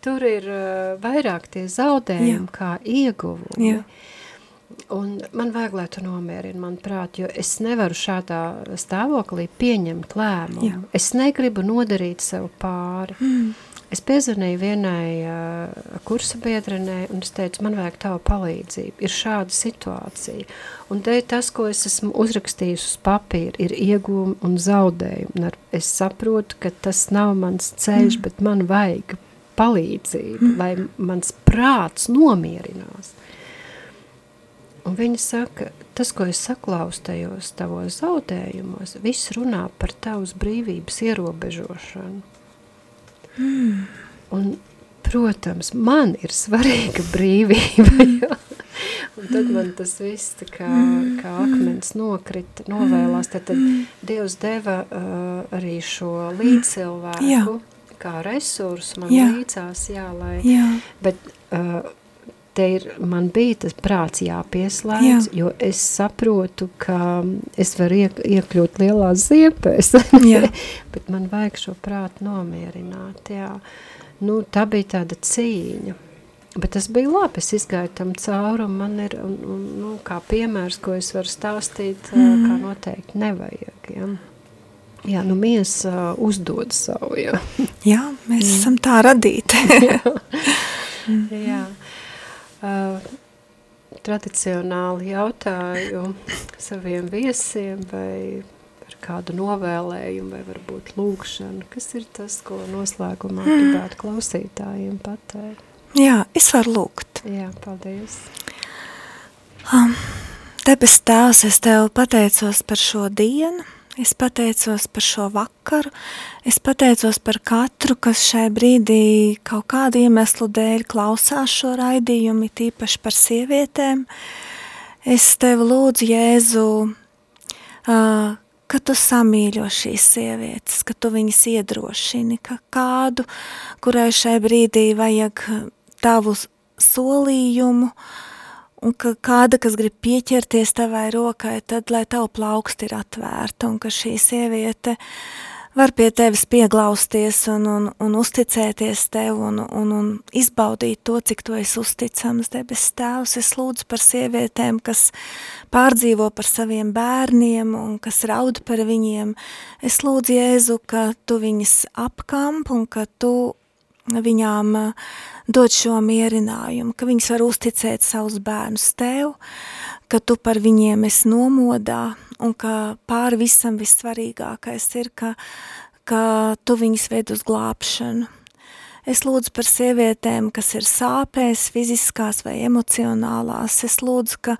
tur ir uh, vairāk tie zaudējumi Jā. kā ieguvumi. Jā. Un man vajag, lai tu nomierini man prāt, jo es nevaru šādā stāvoklī pieņemt lēmumu. Jā. Es negribu nodarīt sev pāri. Mm. Es piezvanīju vienai uh, kursa biedrenei un es teicu, man vajag tavu palīdzību. Ir šāda situācija. Un te tas, ko es esmu uzrakstījis uz papīra, ir iegūmi un zaudējumi. Un es saprotu, ka tas nav mans ceļš, mm. bet man vajag palīdzību, mm. lai mans prāts nomierinās. Un viņa saka, tas, ko es saklausu tajos tavos zaudējumos, viss runā par tavas brīvības ierobežošanu. Mm. Un, protams, man ir svarīga brīvība. Jo, un tad man tas viss tā kā, kā akmens nokrita, novēlās. Tad, tad Dievs deva uh, arī šo līdzcilvēku jā. kā resursu man jā. līdzās, jā, lai, jā. bet uh, te ir, man bija tas prāts jāpieslēdz, Jā. jo es saprotu, ka es varu iek, iekļūt lielās ziepēs, bet man vajag šo prātu nomierināt, jā. Nu, tā bija tāda cīņa. Bet tas bija labi, es izgāju tam cauri, un man ir, un, un, nu, kā piemērs, ko es varu stāstīt, mm. kā noteikti nevajag, jā. Jā, nu miesa uh, uzdod savu, jā. Jā, mēs mm. esam tā radīti. jā. jā. Uh, tradicionāli jautāju saviem viesiem vai par kādu novēlējumu vai varbūt lūkšanu. Kas ir tas, ko noslēgumā mm. gribētu klausītājiem pateikt? Jā, es varu lūgt. Jā, paldies. Um, debes tēvs, es tev pateicos par šo dienu, Es pateicos par šo vakaru, es pateicos par katru, kas šai brīdī kaut kādu iemeslu dēļ klausās šo raidījumu, tīpaši par sievietēm. Es tevi lūdzu, Jēzu, uh, ka tu samīļo šīs sievietes, ka tu viņas iedrošini, ka kādu, kurai šai brīdī vajag tavu solījumu, uh, un ka kāda, kas grib pieķerties tavai rokai, tad, lai tavu plauksti ir atvērta, un ka šī sieviete var pie tevis pieglausties un, un, un uzticēties tev un, un, un izbaudīt to, cik tu esi uzticams debes tēvs. Es lūdzu par sievietēm, kas pārdzīvo par saviem bērniem un kas raud par viņiem. Es lūdzu, Jēzu, ka tu viņas apkamp un ka tu viņām uh, dod šo mierinājumu, ka viņas var uzticēt savus bērnus tev, ka tu par viņiem esi nomodā un ka pāri visam vissvarīgākais ir, ka, ka tu viņus ved uz glābšanu. Es lūdzu par sievietēm, kas ir sāpēs, fiziskās vai emocionālās. Es lūdzu, ka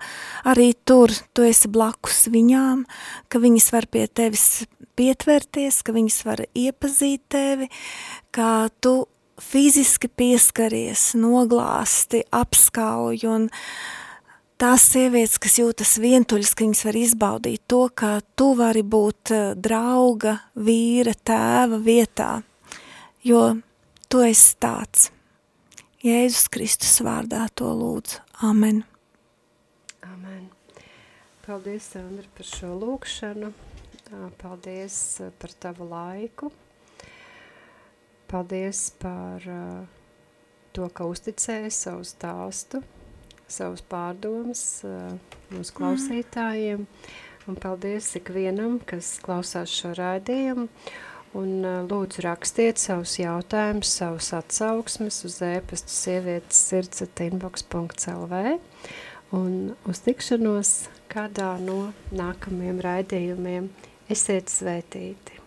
arī tur tu esi blakus viņām, ka viņas var pie tevis pietverties, ka viņas var iepazīt tevi, ka tu fiziski pieskaries, noglāsti, apskauj un tās sievietes, kas jūtas vientuļas, ka viņas var izbaudīt to, ka tu vari būt eh, drauga, vīra, tēva vietā, jo tu esi tāds. Jēzus Kristus vārdā to lūdzu. Amen. Amen. Paldies, Sandra, par šo lūkšanu. Paldies eh, par tavu laiku. Paldies par uh, to, ka uzticēji savu stāstu, savus pārdomas uh, mūsu klausītājiem. Un paldies ikvienam, kas klausās šo raidījumu. Un lūdzu rakstiet savus jautājumus, savus atsauksmes uz e-pastu sievietes sirds at inbox.lv un uz tikšanos kādā no nākamajiem raidījumiem. Esiet svētīti!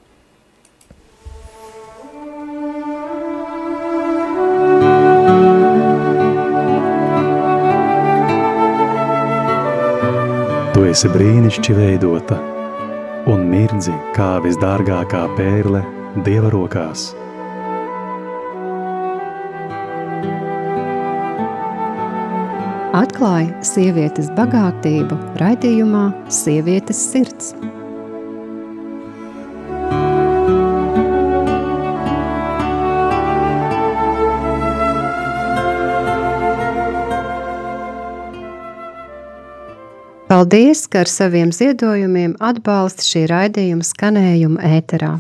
Esi brīnišķīgi veidota un mirdzi kā visdārgākā pērle Dieva rokās. Atklāja sievietes bagātību raidījumā Sievietes sirds. Paldies, ka ar saviem ziedojumiem atbalsta šī raidījuma skanējumu ēterā.